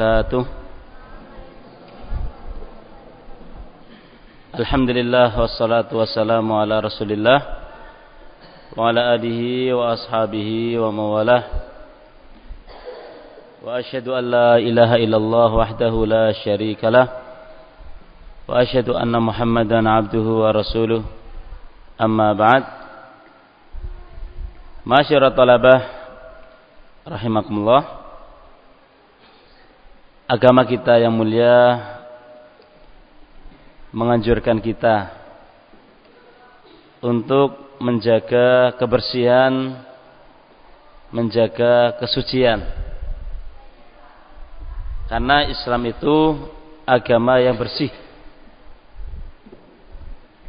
وبركاته الحمد لله والصلاة والسلام على رسول الله وعلى آله وأصحابه وموالاه وأشهد أن لا إله إلا الله وحده لا شريك له وأشهد أن محمدا عبده ورسوله أما بعد معاشر طلبة rahimakumullah agama kita yang mulia menganjurkan kita untuk menjaga kebersihan, menjaga kesucian. Karena Islam itu agama yang bersih.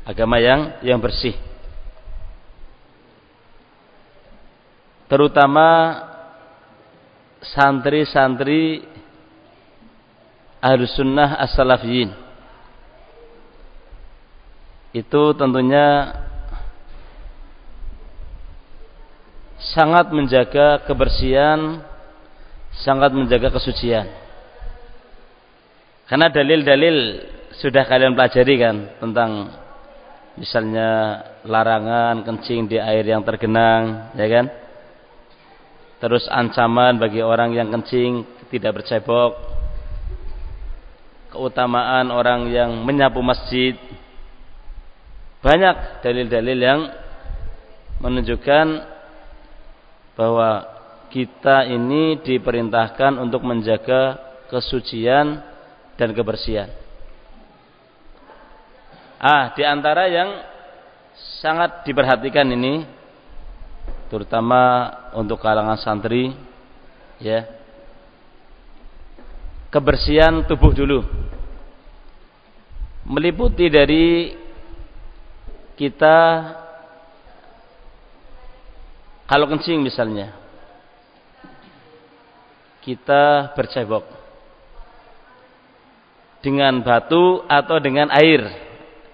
Agama yang yang bersih. Terutama santri-santri Ahlus Sunnah As-Salafiyin itu tentunya sangat menjaga kebersihan, sangat menjaga kesucian. Karena dalil-dalil sudah kalian pelajari kan tentang misalnya larangan kencing di air yang tergenang, ya kan? Terus ancaman bagi orang yang kencing tidak bercebok, keutamaan orang yang menyapu masjid. Banyak dalil-dalil yang menunjukkan bahwa kita ini diperintahkan untuk menjaga kesucian dan kebersihan. Ah, di antara yang sangat diperhatikan ini terutama untuk kalangan santri ya kebersihan tubuh dulu. Meliputi dari kita kalau kencing misalnya kita bercebok dengan batu atau dengan air.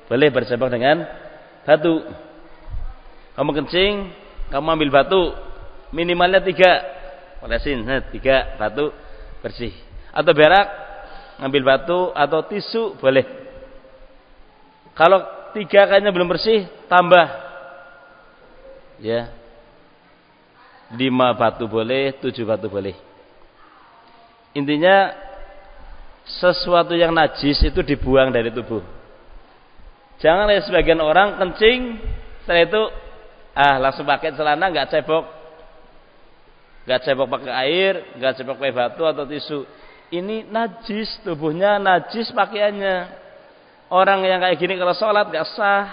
Boleh bercebok dengan batu. Kamu kencing kamu ambil batu minimalnya tiga. Olesin tiga batu bersih atau berak ngambil batu atau tisu boleh. Kalau tiga kayaknya belum bersih tambah. Ya. Lima batu boleh tujuh batu boleh. Intinya sesuatu yang najis itu dibuang dari tubuh. Jangan ya sebagian orang kencing setelah itu ah langsung pakai celana nggak cebok. Nggak cebok pakai air nggak cebok pakai batu atau tisu ini najis tubuhnya najis pakaiannya. Orang yang kayak gini kalau sholat gak sah.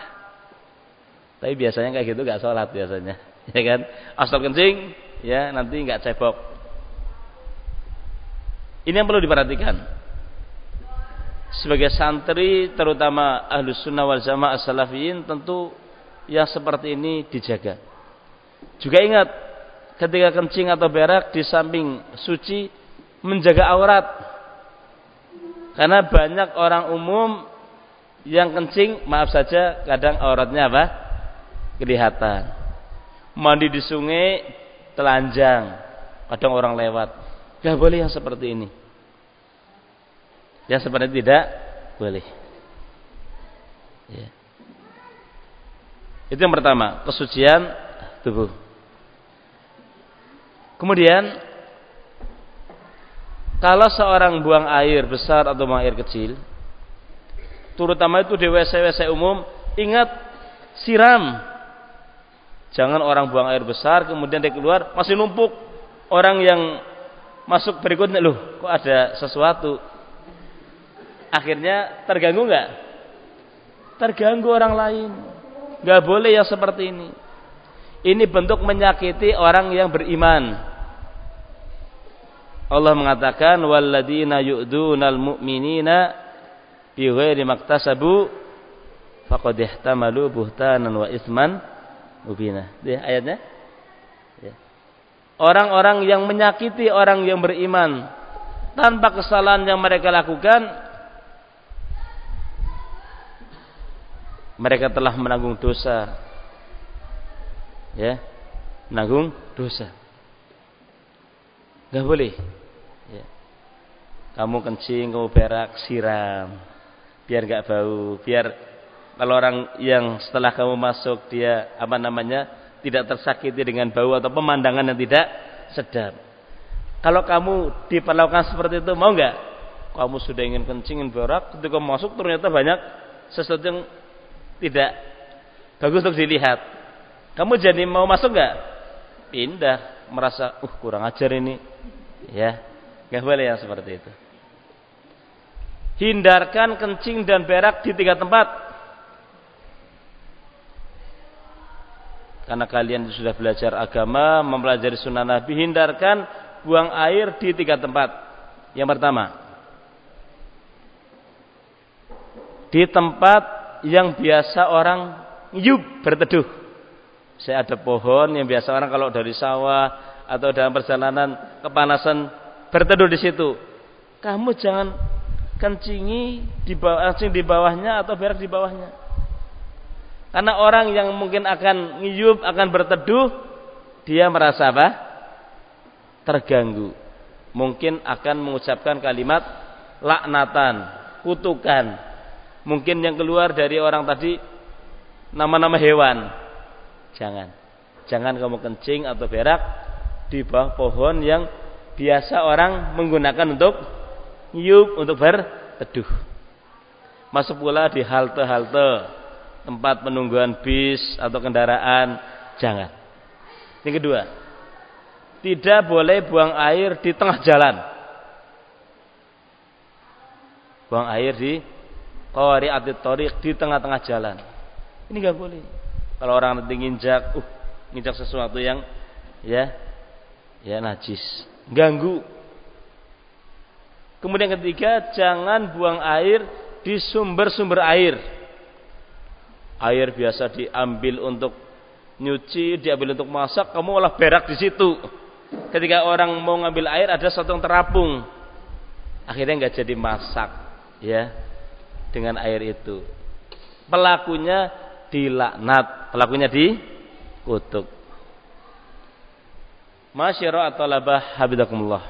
Tapi biasanya kayak gitu gak sholat biasanya ya kan? Asal kencing ya nanti nggak cebok. Ini yang perlu diperhatikan. Sebagai santri terutama ahlus sunnah wal jamaah salafiyin tentu yang seperti ini dijaga. Juga ingat ketika kencing atau berak di samping suci menjaga aurat. Karena banyak orang umum yang kencing, maaf saja, kadang auratnya apa? Kelihatan. Mandi di sungai, telanjang. Kadang orang lewat. Gak boleh yang seperti ini. Yang seperti tidak boleh. Ya. Itu yang pertama, kesucian tubuh. Kemudian kalau seorang buang air besar atau buang air kecil, terutama itu di WC-WC umum, ingat siram. Jangan orang buang air besar kemudian dia keluar masih numpuk. Orang yang masuk berikutnya loh, kok ada sesuatu. Akhirnya terganggu nggak? Terganggu orang lain. Nggak boleh yang seperti ini. Ini bentuk menyakiti orang yang beriman. Allah mengatakan walladzina yu'dunal mu'minina bighairi maktasabu faqad ihtamalu buhtanan wa isman mubina. Dia ayatnya. Ya. Orang-orang yang menyakiti orang yang beriman tanpa kesalahan yang mereka lakukan mereka telah menanggung dosa. Ya. Menanggung dosa. Gak boleh. Ya. Kamu kencing, kamu berak, siram. Biar nggak bau, biar kalau orang yang setelah kamu masuk dia apa namanya tidak tersakiti dengan bau atau pemandangan yang tidak sedap. Kalau kamu diperlakukan seperti itu mau nggak? Kamu sudah ingin kencing, ingin berak, ketika masuk ternyata banyak sesuatu yang tidak bagus untuk dilihat. Kamu jadi mau masuk nggak? Pindah, merasa, uh kurang ajar ini, ya, nggak boleh yang seperti itu. Hindarkan kencing dan berak di tiga tempat. Karena kalian sudah belajar agama, mempelajari sunnah Nabi, hindarkan buang air di tiga tempat. Yang pertama, di tempat yang biasa orang yub berteduh. Saya ada pohon yang biasa orang kalau dari sawah atau dalam perjalanan kepanasan berteduh di situ. Kamu jangan kencingi di bawah, kencing di bawahnya atau berak di bawahnya. Karena orang yang mungkin akan ngiyup, akan berteduh, dia merasa apa? Terganggu. Mungkin akan mengucapkan kalimat laknatan, kutukan. Mungkin yang keluar dari orang tadi nama-nama hewan. Jangan. Jangan kamu kencing atau berak di bawah pohon yang biasa orang menggunakan untuk ngiyup, untuk berteduh. Masuk pula di halte-halte tempat penungguan bis atau kendaraan, jangan. Yang kedua, tidak boleh buang air di tengah jalan. Buang air di kawari torik di tengah-tengah jalan. Ini nggak boleh. Kalau orang nanti nginjak, uh, nginjak sesuatu yang ya, ya najis, ganggu. Kemudian ketiga, jangan buang air di sumber-sumber air air biasa diambil untuk nyuci, diambil untuk masak, kamu malah berak di situ. Ketika orang mau ngambil air ada sesuatu yang terapung. Akhirnya nggak jadi masak, ya. Dengan air itu. Pelakunya dilaknat, pelakunya dikutuk. Masyara atau labah habidakumullah.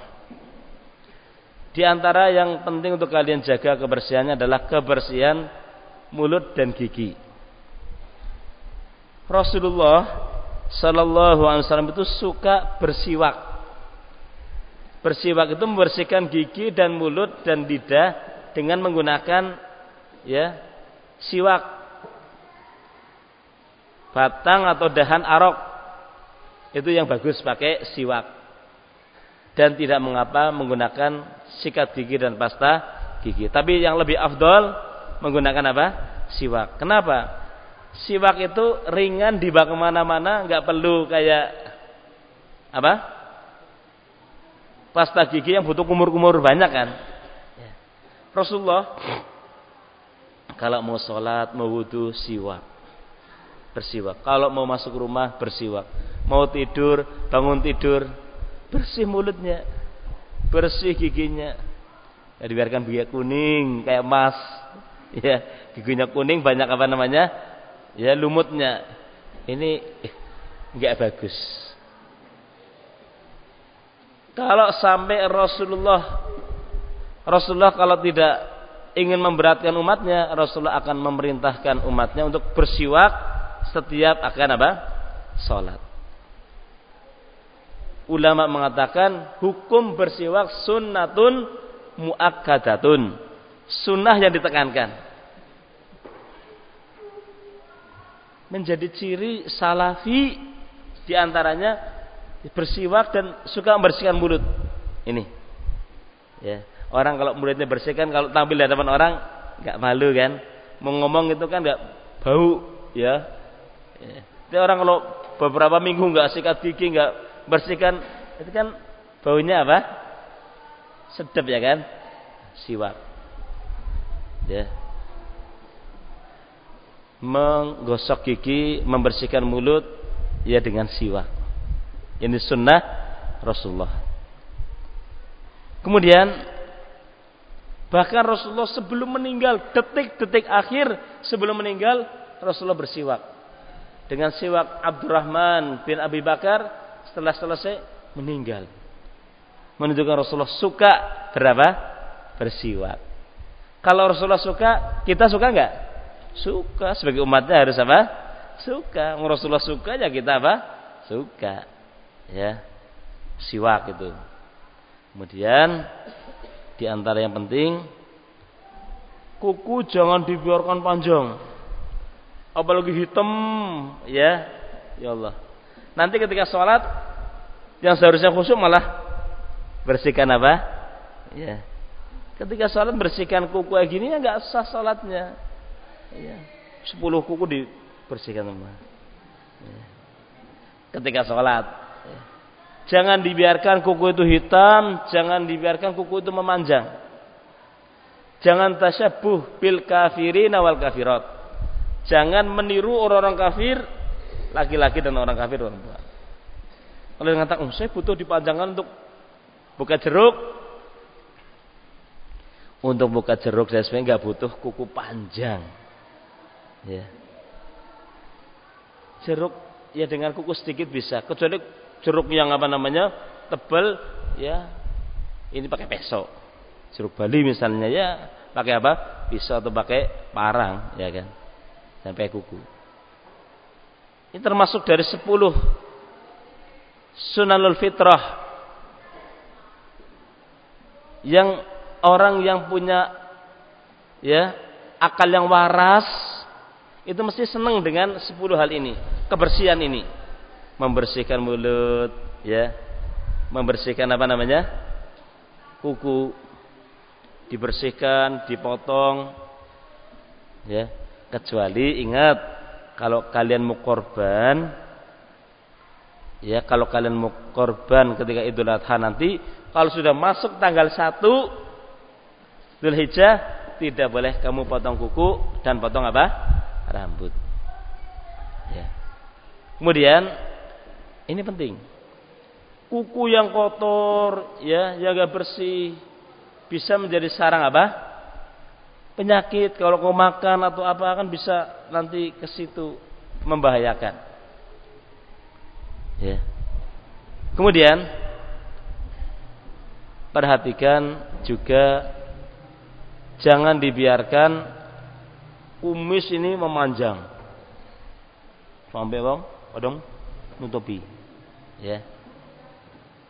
Di antara yang penting untuk kalian jaga kebersihannya adalah kebersihan mulut dan gigi. Rasulullah Sallallahu Alaihi Wasallam itu suka bersiwak. Bersiwak itu membersihkan gigi dan mulut dan lidah dengan menggunakan ya siwak batang atau dahan arok itu yang bagus pakai siwak dan tidak mengapa menggunakan sikat gigi dan pasta gigi tapi yang lebih afdol menggunakan apa siwak kenapa siwak itu ringan dibawa ke mana-mana, nggak perlu kayak apa? Pasta gigi yang butuh kumur-kumur banyak kan? Ya. Rasulullah kalau mau sholat, mau wudhu, siwak. Bersiwak. Kalau mau masuk rumah, bersiwak. Mau tidur, bangun tidur, bersih mulutnya. Bersih giginya. Ya, dibiarkan gigi kuning, kayak emas. Ya, giginya kuning banyak apa namanya? ya lumutnya ini enggak bagus. Kalau sampai Rasulullah Rasulullah kalau tidak ingin memberatkan umatnya, Rasulullah akan memerintahkan umatnya untuk bersiwak setiap akan apa? Salat. Ulama mengatakan hukum bersiwak sunnatun muakkadatun. Sunnah yang ditekankan. menjadi ciri salafi di antaranya bersiwak dan suka membersihkan mulut. Ini, ya orang kalau mulutnya bersihkan kalau tampil di hadapan orang nggak malu kan, mau ngomong itu kan nggak bau, ya. Jadi orang kalau beberapa minggu nggak sikat gigi nggak bersihkan itu kan baunya apa? Sedap ya kan? Siwak. Ya menggosok gigi, membersihkan mulut ya dengan siwak. Ini sunnah Rasulullah. Kemudian bahkan Rasulullah sebelum meninggal, detik-detik akhir sebelum meninggal Rasulullah bersiwak. Dengan siwak Abdurrahman bin Abi Bakar setelah selesai meninggal. Menunjukkan Rasulullah suka berapa? Bersiwak. Kalau Rasulullah suka, kita suka nggak? Suka. Sebagai umatnya harus apa? Suka. Rasulullah suka ya kita apa? Suka. Ya. Siwak itu. Kemudian di antara yang penting kuku jangan dibiarkan panjang. Apalagi hitam, ya. Ya Allah. Nanti ketika sholat yang seharusnya khusyuk malah bersihkan apa? Ya. Ketika sholat bersihkan kuku kayak gini ya nggak sah sholatnya. Ya. Sepuluh kuku dibersihkan semua. Ya. Ketika sholat. Ya. Jangan dibiarkan kuku itu hitam, jangan dibiarkan kuku itu memanjang. Jangan tasyabuh bil kafirin awal kafirat. Jangan meniru orang-orang kafir, laki-laki dan orang kafir orang tua. Kalau mengatakan, oh, saya butuh dipanjangkan untuk buka jeruk. Untuk buka jeruk saya sebenarnya nggak butuh kuku panjang. Ya. Jeruk ya dengan kuku sedikit bisa. Kecuali jeruk yang apa namanya tebal, ya ini pakai peso. Jeruk Bali misalnya ya pakai apa? Pisau atau pakai parang, ya kan? Sampai kuku. Ini termasuk dari sepuluh sunanul fitrah yang orang yang punya ya akal yang waras itu mesti senang dengan sepuluh hal ini, kebersihan ini. Membersihkan mulut, ya. Membersihkan apa namanya? kuku dibersihkan, dipotong ya. Kecuali ingat kalau kalian mau korban ya kalau kalian mau korban ketika Idul Adha nanti kalau sudah masuk tanggal 1 Dzulhijjah tidak boleh kamu potong kuku dan potong apa? rambut. Ya. Kemudian ini penting. Kuku yang kotor ya, jaga bersih bisa menjadi sarang apa? Penyakit kalau kau makan atau apa kan bisa nanti ke situ membahayakan. Ya. Kemudian perhatikan juga jangan dibiarkan kumis ini memanjang. Sampai bang? Odong nutupi. Ya.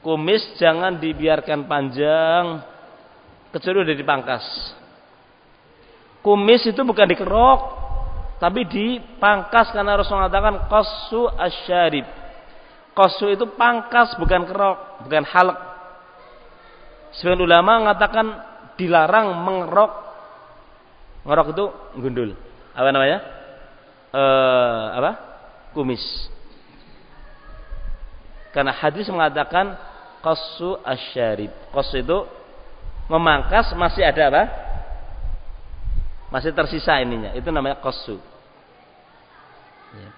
Kumis jangan dibiarkan panjang kecuali udah dipangkas kumis itu bukan dikerok tapi dipangkas karena Rasul mengatakan qasu asyarib qasu itu pangkas bukan kerok bukan halak Sebagian ulama mengatakan dilarang mengerok ngerok itu gundul. Apa namanya? Eh, apa? Kumis. Karena hadis mengatakan qasu asyarib. Qas itu memangkas masih ada apa? Masih tersisa ininya. Itu namanya qasu. Ya.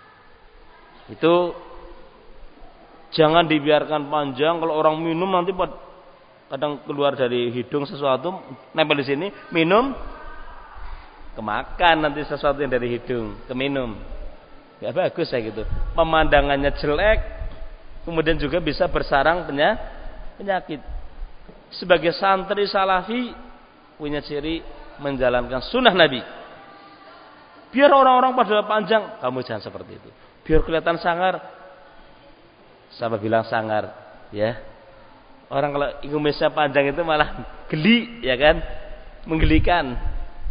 Itu jangan dibiarkan panjang kalau orang minum nanti kadang keluar dari hidung sesuatu nempel di sini minum kemakan nanti sesuatu yang dari hidung keminum ya bagus ya gitu pemandangannya jelek kemudian juga bisa bersarang penyakit sebagai santri salafi punya ciri menjalankan sunnah nabi biar orang-orang pada panjang kamu jangan seperti itu biar kelihatan sangar siapa bilang sangar ya Orang kalau kumisnya panjang itu malah geli, ya kan? Menggelikan,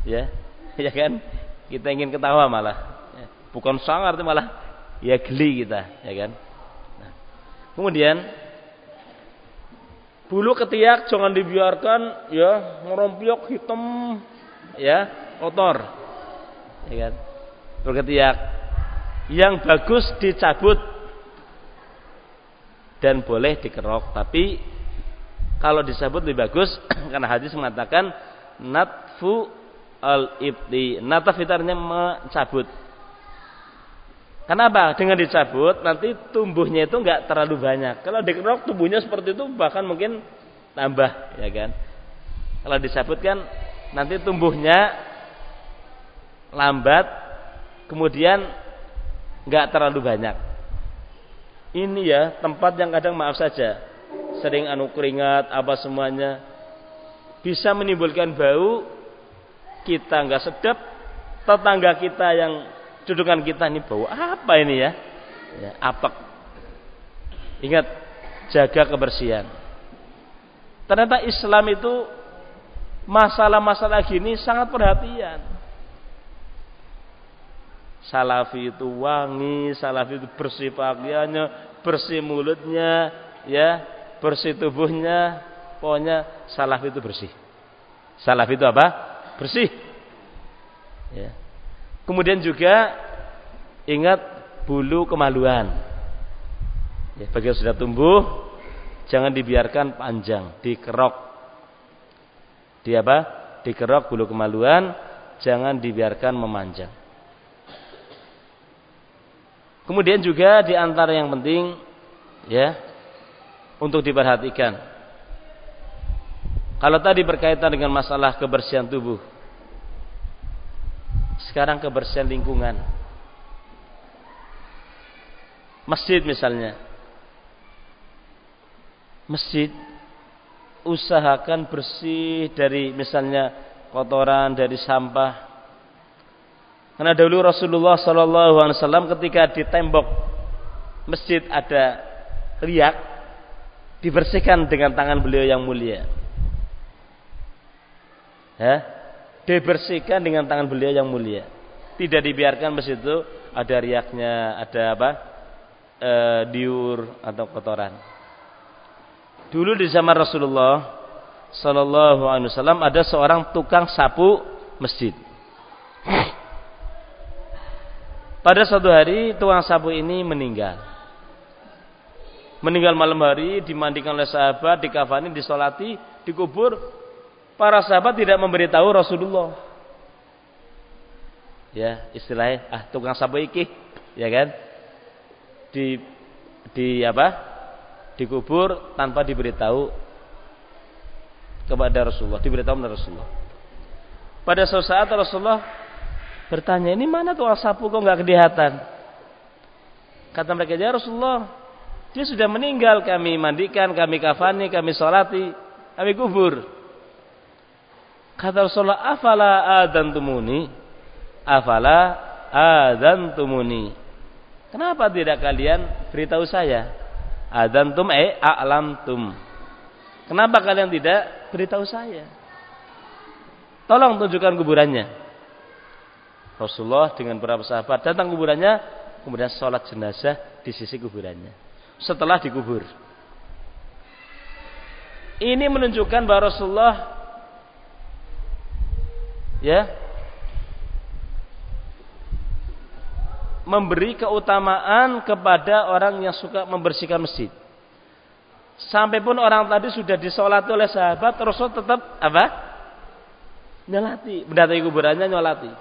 ya, ya kan? Kita ingin ketawa malah. Bukan sangar itu malah ya geli kita, ya kan? Nah. Kemudian bulu ketiak jangan dibiarkan ya ngerompiok hitam ya kotor ya kan bulu ketiak yang bagus dicabut dan boleh dikerok tapi kalau disebut lebih bagus karena hadis mengatakan natfu al ibti nataf itu artinya mencabut Kenapa? Dengan dicabut nanti tumbuhnya itu enggak terlalu banyak. Kalau dikerok tumbuhnya seperti itu bahkan mungkin tambah, ya kan? Kalau dicabut kan nanti tumbuhnya lambat, kemudian enggak terlalu banyak. Ini ya tempat yang kadang maaf saja sering anu keringat apa semuanya bisa menimbulkan bau kita nggak sedap, tetangga kita yang dudukan kita ini bau apa ini ya? Ya, apek. Ingat jaga kebersihan. Ternyata Islam itu masalah-masalah gini sangat perhatian. Salafi itu wangi, salafi itu bersih pakaiannya, bersih mulutnya, ya, bersih tubuhnya, pokoknya salafi itu bersih. Salafi itu apa? Bersih. Ya. Kemudian juga ingat bulu kemaluan. Ya, bagi yang sudah tumbuh, jangan dibiarkan panjang, dikerok. Di apa? Dikerok bulu kemaluan, jangan dibiarkan memanjang. Kemudian juga di antara yang penting ya untuk diperhatikan. Kalau tadi berkaitan dengan masalah kebersihan tubuh, sekarang kebersihan lingkungan. Masjid misalnya. Masjid usahakan bersih dari misalnya kotoran dari sampah. Karena dulu Rasulullah Shallallahu Alaihi Wasallam ketika di tembok masjid ada riak, dibersihkan dengan tangan beliau yang mulia. Ya, dibersihkan dengan tangan beliau yang mulia. Tidak dibiarkan masjid itu ada riaknya, ada apa? E, diur atau kotoran. Dulu di zaman Rasulullah Sallallahu Alaihi Wasallam ada seorang tukang sapu masjid. Pada suatu hari tukang sapu ini meninggal. Meninggal malam hari, dimandikan oleh sahabat, dikafani, disolati, dikubur para sahabat tidak memberitahu Rasulullah. Ya, istilahnya ah tukang sapu iki, ya kan? Di di apa? Dikubur tanpa diberitahu kepada Rasulullah, diberitahu kepada Rasulullah. Pada suatu saat Rasulullah bertanya, "Ini mana tukang sapu kok nggak kelihatan?" Kata mereka, "Ya Rasulullah, dia sudah meninggal, kami mandikan, kami kafani, kami sholati, kami kubur." Kata Rasulullah, "Afala adantumuni?" Afala adantumuni. Kenapa tidak kalian beritahu saya? Adantum eh a'lamtum. Kenapa kalian tidak beritahu saya? Tolong tunjukkan kuburannya. Rasulullah dengan beberapa sahabat datang kuburannya, kemudian sholat jenazah di sisi kuburannya. Setelah dikubur. Ini menunjukkan bahwa Rasulullah ya memberi keutamaan kepada orang yang suka membersihkan masjid. Sampai pun orang tadi sudah disolati oleh sahabat, Rasul tetap apa? Nyolati, mendatangi kuburannya nyolati.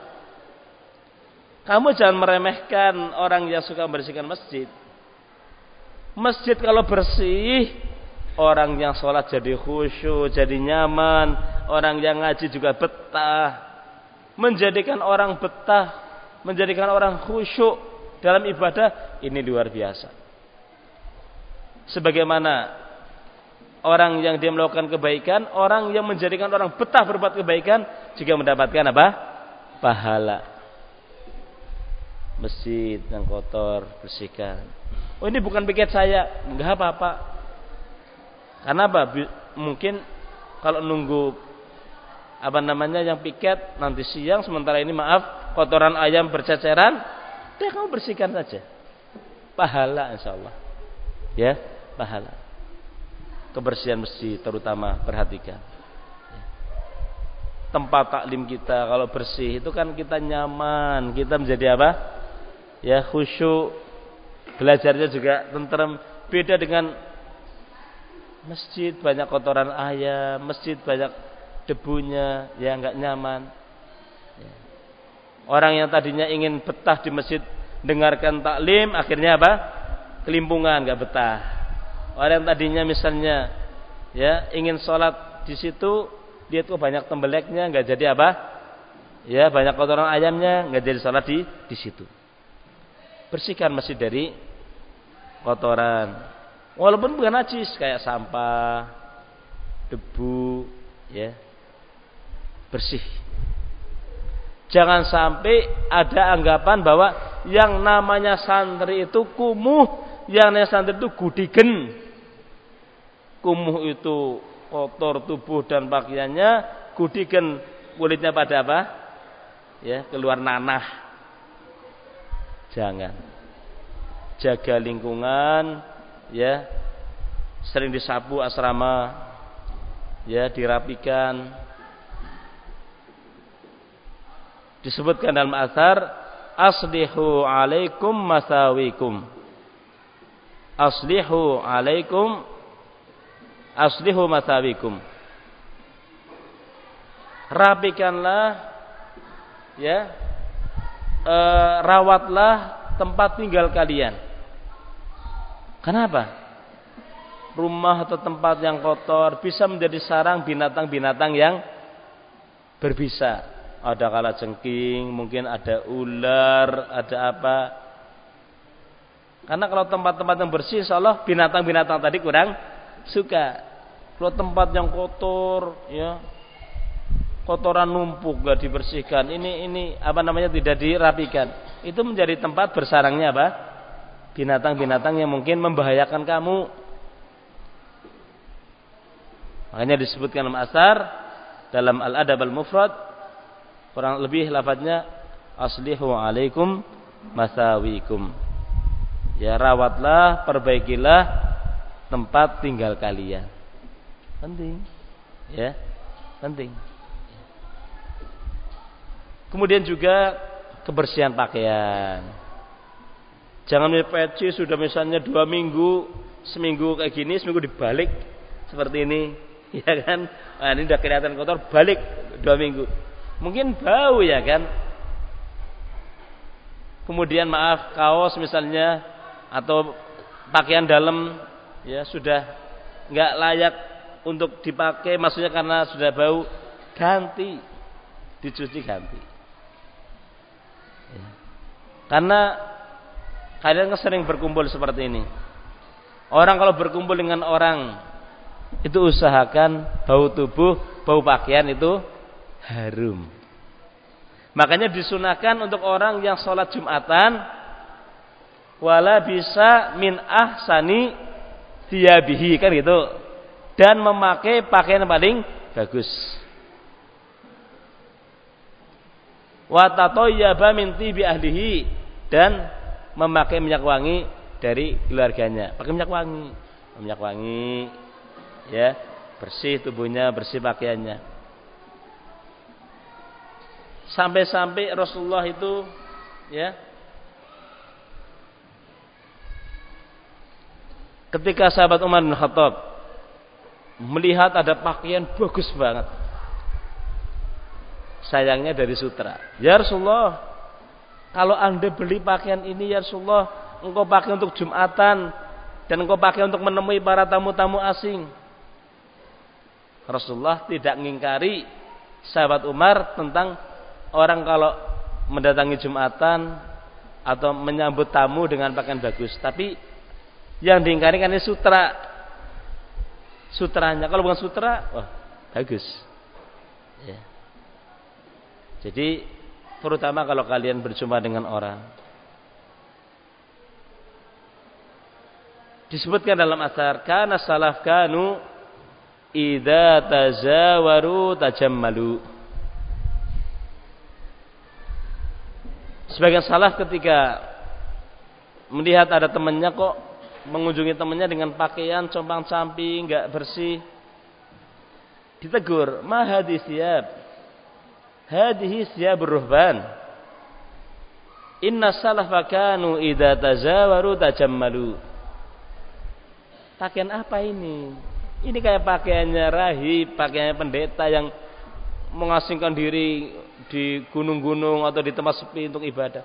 Kamu jangan meremehkan orang yang suka membersihkan masjid. Masjid kalau bersih, orang yang sholat jadi khusyuk, jadi nyaman, orang yang ngaji juga betah, menjadikan orang betah, menjadikan orang khusyuk dalam ibadah ini luar biasa. Sebagaimana orang yang dia melakukan kebaikan, orang yang menjadikan orang betah berbuat kebaikan juga mendapatkan apa? Pahala. Masjid yang kotor bersihkan. Oh ini bukan piket saya, enggak apa-apa. Karena apa? Mungkin kalau nunggu apa namanya yang piket nanti siang sementara ini maaf kotoran ayam berceceran deh kamu bersihkan saja. Pahala insya Allah ya pahala. Kebersihan masjid terutama perhatikan. Tempat taklim kita kalau bersih itu kan kita nyaman. Kita menjadi apa? Ya khusyuk. Belajarnya juga tentrem. Beda dengan masjid banyak kotoran ayam masjid banyak debunya ya nggak nyaman. Orang yang tadinya ingin betah di masjid dengarkan taklim akhirnya apa? Kelimpungan nggak betah. Orang yang tadinya misalnya ya ingin sholat di situ dia tuh banyak tembeleknya nggak jadi apa? Ya banyak kotoran ayamnya nggak jadi sholat di di situ. Bersihkan masjid dari kotoran. Walaupun bukan najis kayak sampah, debu, ya bersih. Jangan sampai ada anggapan bahwa yang namanya santri itu kumuh, yang namanya santri itu gudigen. Kumuh itu kotor tubuh dan pakaiannya, gudigen kulitnya pada apa? Ya, keluar nanah. Jangan. Jaga lingkungan, ya. Sering disapu asrama, ya, dirapikan, disebutkan dalam asar aslihu alaikum masawikum. Aslihu alaikum aslihu masawikum. Rapikanlah ya e, rawatlah tempat tinggal kalian. Kenapa? Rumah atau tempat yang kotor bisa menjadi sarang binatang-binatang yang berbisa ada kala jengking, mungkin ada ular, ada apa. Karena kalau tempat-tempat yang bersih, insya Allah binatang-binatang tadi kurang suka. Kalau tempat yang kotor, ya kotoran numpuk gak dibersihkan, ini ini apa namanya tidak dirapikan, itu menjadi tempat bersarangnya apa? Binatang-binatang yang mungkin membahayakan kamu. Makanya disebutkan dalam asar dalam Al-Adab Al-Mufrad kurang lebih lafadznya aslihu alaikum masawikum. Ya rawatlah perbaikilah tempat tinggal kalian. Penting. Ya penting. Kemudian juga kebersihan pakaian. Jangan peci sudah misalnya dua minggu seminggu kayak gini seminggu dibalik seperti ini. Ya kan? Nah, ini udah kelihatan kotor balik dua minggu Mungkin bau ya kan. Kemudian maaf kaos misalnya atau pakaian dalam ya sudah nggak layak untuk dipakai maksudnya karena sudah bau ganti dicuci ganti ya. karena kalian kan sering berkumpul seperti ini orang kalau berkumpul dengan orang itu usahakan bau tubuh bau pakaian itu harum. Makanya disunahkan untuk orang yang sholat Jumatan wala bisa min ahsani thiyabihi kan gitu dan memakai pakaian paling bagus. Wa tatayyaba min tibi ahlihi dan memakai minyak wangi dari keluarganya. Pakai minyak wangi, minyak wangi ya, bersih tubuhnya, bersih pakaiannya. Sampai-sampai Rasulullah itu ya ketika sahabat Umar bin Khattab melihat ada pakaian bagus banget. Sayangnya dari sutra. Ya Rasulullah, kalau Anda beli pakaian ini ya Rasulullah, engkau pakai untuk Jumatan dan engkau pakai untuk menemui para tamu-tamu asing. Rasulullah tidak mengingkari sahabat Umar tentang orang kalau mendatangi Jumatan atau menyambut tamu dengan pakaian bagus, tapi yang diingkari kan ini sutra. Sutranya kalau bukan sutra, wah bagus. Ya. Jadi terutama kalau kalian berjumpa dengan orang disebutkan dalam asar kana salaf kanu idza tazawaru tajammalu Sebagian salah ketika melihat ada temannya kok mengunjungi temannya dengan pakaian compang camping, nggak bersih. Ditegur, "Ma hadis siap?" Hadhihi siyabur ruhban. Inna salafa kanu idza tazawaru tajammalu. Pakaian apa ini? Ini kayak pakaiannya rahib, pakaiannya pendeta yang mengasingkan diri di gunung-gunung atau di tempat sepi untuk ibadah.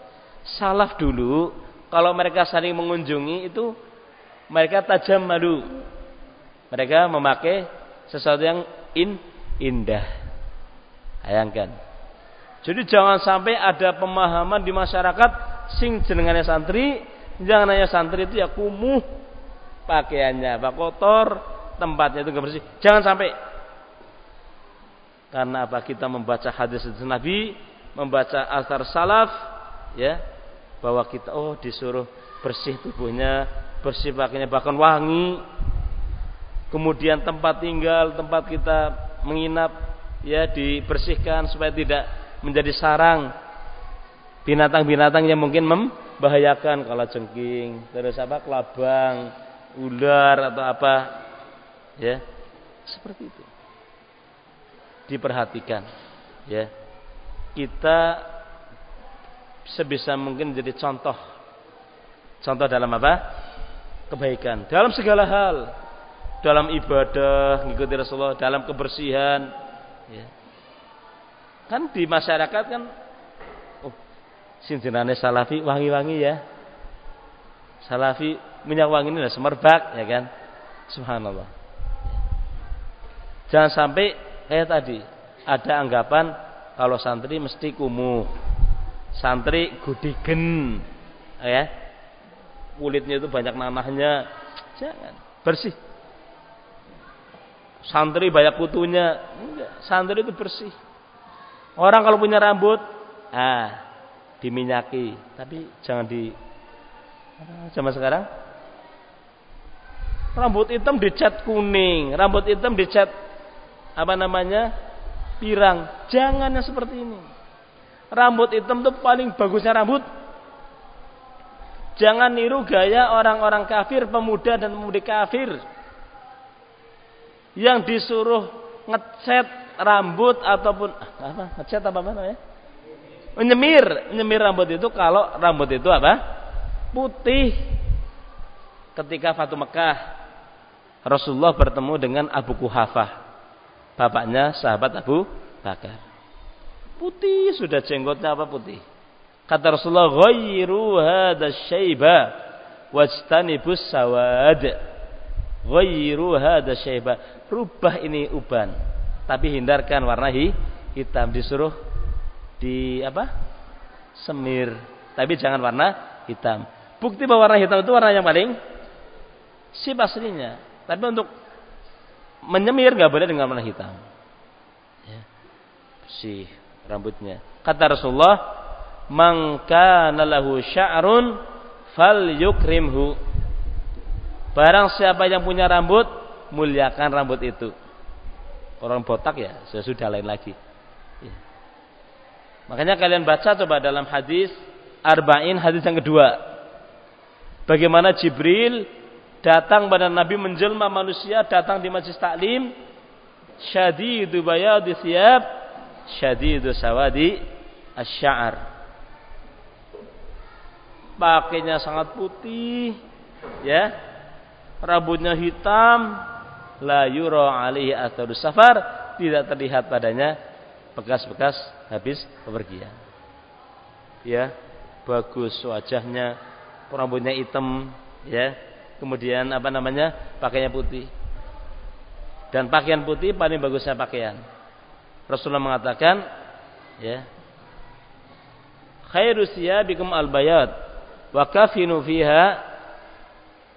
Salaf dulu kalau mereka saling mengunjungi itu mereka tajam madu. Mereka memakai sesuatu yang in, indah. Bayangkan. Jadi jangan sampai ada pemahaman di masyarakat sing jenengannya santri, jangan hanya santri itu ya kumuh pakaiannya, pak kotor, tempatnya itu gak bersih. Jangan sampai Karena apa? Kita membaca hadis Nabi, membaca asar salaf, ya, bahwa kita oh disuruh bersih tubuhnya, bersih pakainya bahkan wangi. Kemudian tempat tinggal, tempat kita menginap ya dibersihkan supaya tidak menjadi sarang binatang-binatang yang mungkin membahayakan kalau jengking, terus apa kelabang, ular atau apa ya. Seperti itu. Diperhatikan ya. Kita sebisa mungkin jadi contoh. Contoh dalam apa? Kebaikan. Dalam segala hal. Dalam ibadah, mengikuti Rasulullah, dalam kebersihan. Ya. Kan di masyarakat kan oh, sintinane salafi wangi-wangi ya. Salafi minyak wangi ini semerbak ya kan. Subhanallah. Jangan sampai kayak tadi ada anggapan kalau santri mesti kumuh. Santri gudigen. Ya. Kulitnya itu banyak nanahnya jangan. Bersih. Santri banyak kutunya. Enggak santri itu bersih. Orang kalau punya rambut ah diminyaki. Tapi jangan di zaman sekarang? Rambut hitam dicat kuning rambut hitam dicat apa namanya pirang jangan yang seperti ini Rambut hitam itu paling bagusnya rambut. Jangan niru gaya orang-orang kafir, pemuda dan pemudi kafir. Yang disuruh ngecat rambut ataupun apa? Ngecat apa namanya? Menyemir, menyemir rambut itu kalau rambut itu apa? Putih. Ketika Fatu Mekah, Rasulullah bertemu dengan Abu Kuhafah, bapaknya sahabat Abu Bakar. Putih sudah jenggotnya apa putih. Kata Rasulullah, "Ghayru hadha syaiba wajtanibus sawad." Ghayru hadha syaiba. Rubah ini uban, tapi hindarkan warna hitam disuruh di apa? Semir, tapi jangan warna hitam. Bukti bahwa warna hitam itu warna yang paling sip aslinya. Tapi untuk menyemir nggak boleh dengan warna hitam. Ya. Bersih rambutnya. Kata Rasulullah, "Man kana lahu sya'run falyukrimhu." Barang siapa yang punya rambut, muliakan rambut itu. Orang botak ya, sudah lain lagi. Ya. Makanya kalian baca coba dalam hadis Arba'in hadis yang kedua. Bagaimana Jibril datang pada Nabi menjelma manusia datang di majlis taklim syadidu bayadi siap syadidu sawadi asy'ar. Pakainya sangat putih, ya. Rambutnya hitam, la yura alaihi atharu safar, tidak terlihat padanya bekas-bekas habis bepergian. Ya, bagus wajahnya, rambutnya hitam, ya. Kemudian apa namanya? Pakainya putih. Dan pakaian putih paling bagusnya pakaian. Rasulullah mengatakan ya khairu siyabikum albayat wa kafinu fiha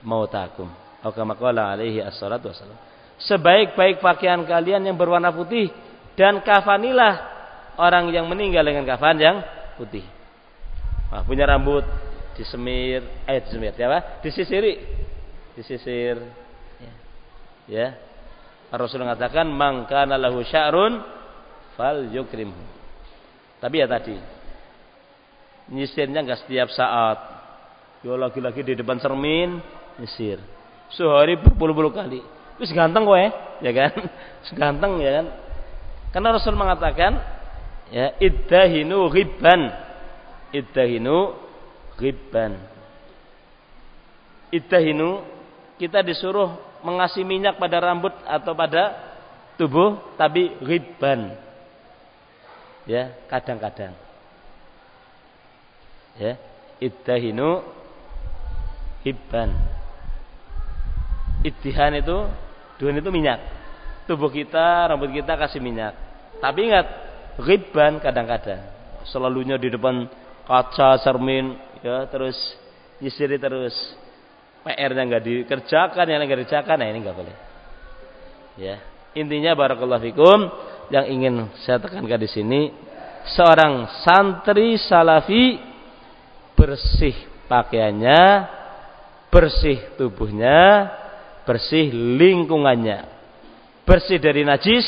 mautakum atau kama alaihi assalatu wassalam sebaik-baik pakaian kalian yang berwarna putih dan kafanilah orang yang meninggal dengan kafan yang putih nah, punya rambut disemir eh disemir ya apa disisiri disisir ya, ya. Rasul mengatakan mangkana lahu sya'run fal yukrimhu. Tapi ya tadi nyisirnya nggak setiap saat. Yo lagi-lagi di depan cermin nyisir. Sehari berpuluh-puluh kali. Terus ganteng kowe, ya kan? Ganteng ya kan? Karena Rasul mengatakan ya iddahinu ghibban. Iddahinu ghibban. Iddahinu kita disuruh mengasih minyak pada rambut atau pada tubuh tapi ghibban. Ya kadang-kadang. Ya iddahinu hibban iddihan itu duhan itu minyak. Tubuh kita rambut kita kasih minyak. Tapi ingat hibban kadang-kadang. Selalunya di depan kaca cermin ya terus nyisiri terus PR-nya nggak dikerjakan yang nggak dikerjakan nah ini nggak boleh. Ya. Intinya barakallahu fikum yang ingin saya tekankan di sini seorang santri salafi bersih pakaiannya, bersih tubuhnya, bersih lingkungannya, bersih dari najis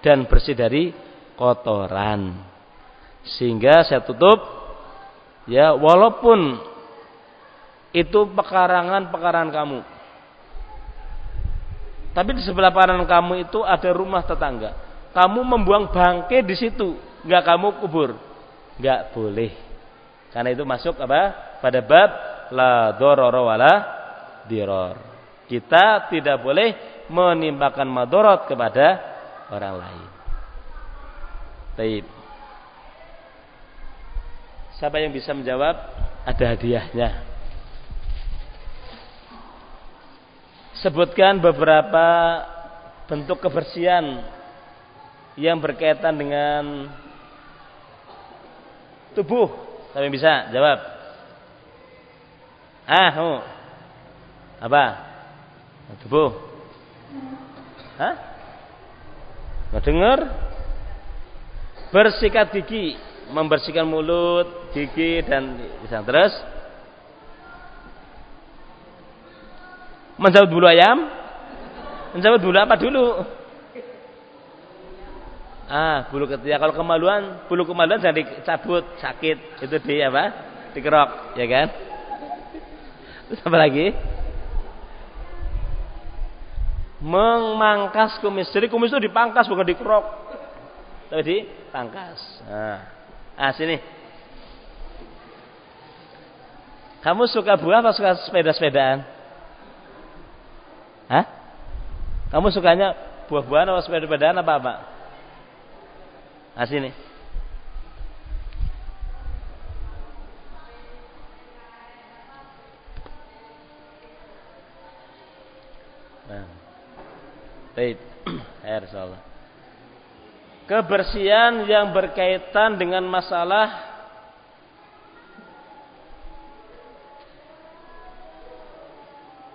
dan bersih dari kotoran. Sehingga saya tutup ya walaupun itu pekarangan-pekarangan kamu. Tapi di sebelah kanan kamu itu ada rumah tetangga. Kamu membuang bangkai di situ, nggak kamu kubur, nggak boleh. Karena itu masuk apa? Pada bab la dororo wala diror. Kita tidak boleh menimpakan madorot kepada orang lain. Baik. Siapa yang bisa menjawab? Ada hadiahnya. Sebutkan beberapa bentuk kebersihan yang berkaitan dengan tubuh. Siapa bisa jawab? Ah, oh. Apa? Tubuh. Hah? Nggak dengar? Bersikat gigi, membersihkan mulut, gigi dan bisa terus Mencabut bulu ayam? Mencabut bulu apa dulu? Ah, bulu ketiak. Kalau kemaluan, bulu kemaluan jangan dicabut, sakit. Itu di apa? Dikerok, ya kan? Terus apa lagi? Memangkas kumis. Jadi kumis itu dipangkas bukan dikerok. Tapi dipangkas. Nah. Ah, sini. Kamu suka buah atau suka sepeda-sepedaan? Hah? Kamu sukanya buah-buahan atau sepeda-sepedaan apa apa? Nah sini. Nah. Baik. Ya Kebersihan yang berkaitan dengan masalah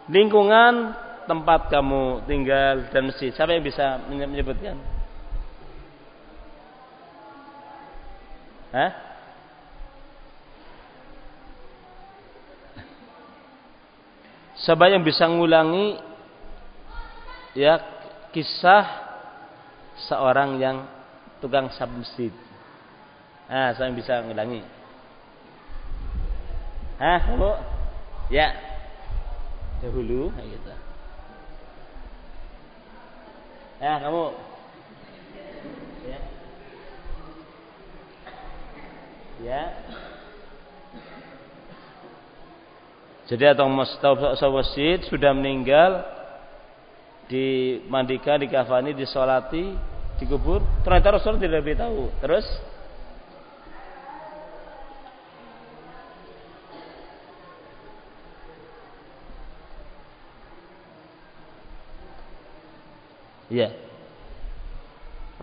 lingkungan tempat kamu tinggal dan masjid? Siapa yang bisa menyebutkan? Hah? Siapa yang bisa ngulangi ya kisah seorang yang tukang sab masjid? Ah, saya yang bisa ngulangi. Hah, Bu? Ya. Dahulu, gitu. Ya, kamu. Ya. Ya. Jadi atau masjid sudah meninggal dimandikan, dikafani, disolati, dikubur. Ternyata Rasul tidak beritahu. Terus Iya.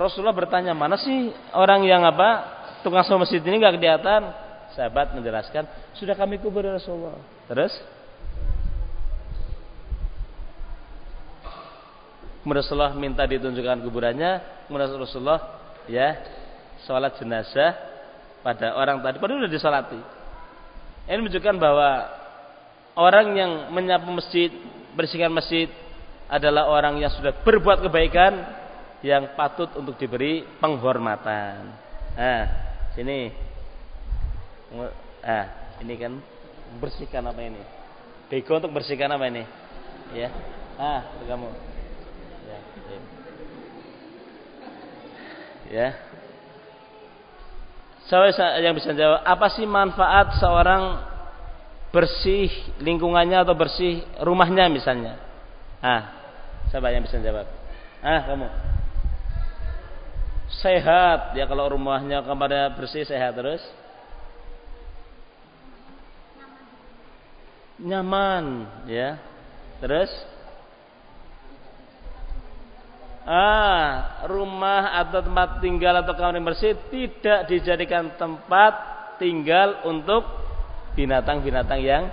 Rasulullah bertanya, mana sih orang yang apa tukang sholat masjid ini nggak kelihatan? Sahabat menjelaskan, sudah kami kubur ya Rasulullah. Terus? Kemudian Rasulullah minta ditunjukkan kuburannya. Kemudian Rasulullah ya sholat jenazah pada orang tadi. Padahal sudah disolati. Ini menunjukkan bahwa orang yang menyapu masjid, bersihkan masjid, adalah orang yang sudah berbuat kebaikan yang patut untuk diberi penghormatan. Nah, sini. Ah, ini kan bersihkan apa ini? Bego untuk bersihkan apa ini? Ya. Ah, kamu. Ya. Ya. Saya yang bisa jawab, apa sih manfaat seorang bersih lingkungannya atau bersih rumahnya misalnya? Ah, Siapa yang bisa jawab? Ah, kamu. Sehat ya kalau rumahnya kamarnya bersih sehat terus. Nyaman ya. Terus Ah, rumah atau tempat tinggal atau kamar yang bersih tidak dijadikan tempat tinggal untuk binatang-binatang yang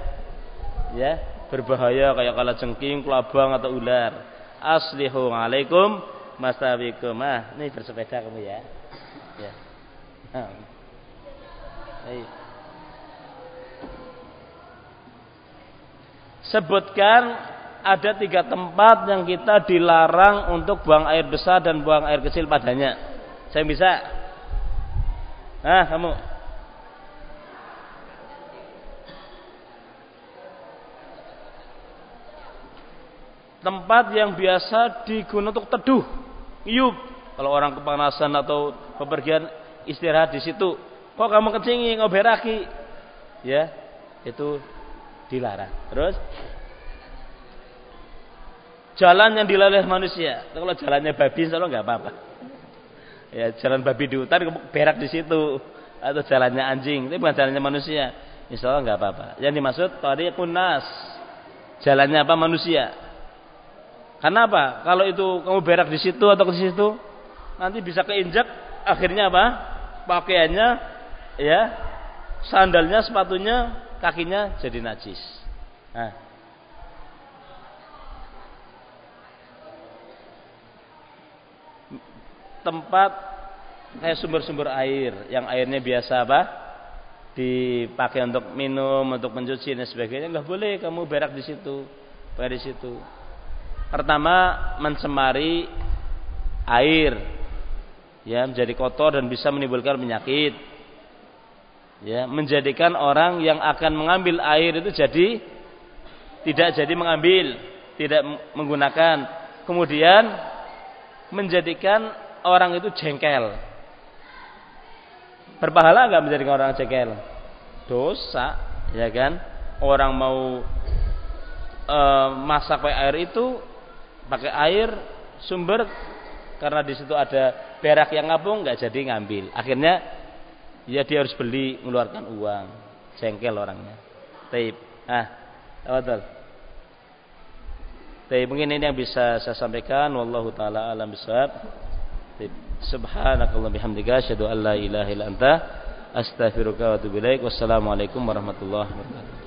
ya berbahaya kayak kalajengking, kelabang atau ular aslihu alaikum Mastabikum. Ah, ini bersepeda kamu ya. Ya. Nah. Sebutkan ada tiga tempat yang kita dilarang untuk buang air besar dan buang air kecil padanya. Saya bisa? Ah, kamu. Tempat yang biasa digunakan untuk teduh, yub. Kalau orang kepanasan atau bepergian istirahat di situ, kok kamu kencingi ngoberaki? Ya, itu dilarang. Terus jalan yang dilalui manusia. Kalau jalannya babi, insya nggak apa-apa. Ya, jalan babi di hutan berak di situ atau jalannya anjing, itu bukan jalannya manusia. Insya Allah nggak apa-apa. Yang dimaksud tadi kunas, jalannya apa manusia. Karena apa? Kalau itu kamu berak di situ atau di situ, nanti bisa keinjak. Akhirnya apa? Pakaiannya, ya, sandalnya, sepatunya kakinya jadi najis. Nah. Tempat kayak sumber-sumber air yang airnya biasa apa? dipakai untuk minum, untuk mencuci dan sebagainya nggak boleh kamu berak di situ, berak di situ. Pertama mencemari air, ya menjadi kotor dan bisa menimbulkan penyakit ya menjadikan orang yang akan mengambil air itu jadi tidak jadi mengambil, tidak menggunakan. Kemudian menjadikan orang itu jengkel. Berpahala nggak menjadikan orang jengkel? Dosa, ya kan? Orang mau e, masak pakai air itu pakai air sumber karena di situ ada berak yang ngabung nggak jadi ngambil. Akhirnya ya dia harus beli mengeluarkan uang. Jengkel orangnya. Taib. Ah betul taib. Mungkin ini yang bisa saya sampaikan. Wallahu taala alam bisawab. Subhanakallah bihamdika asyhadu an la ilaha illa anta astaghfiruka wa atubu wassalamualaikum warahmatullahi wabarakatuh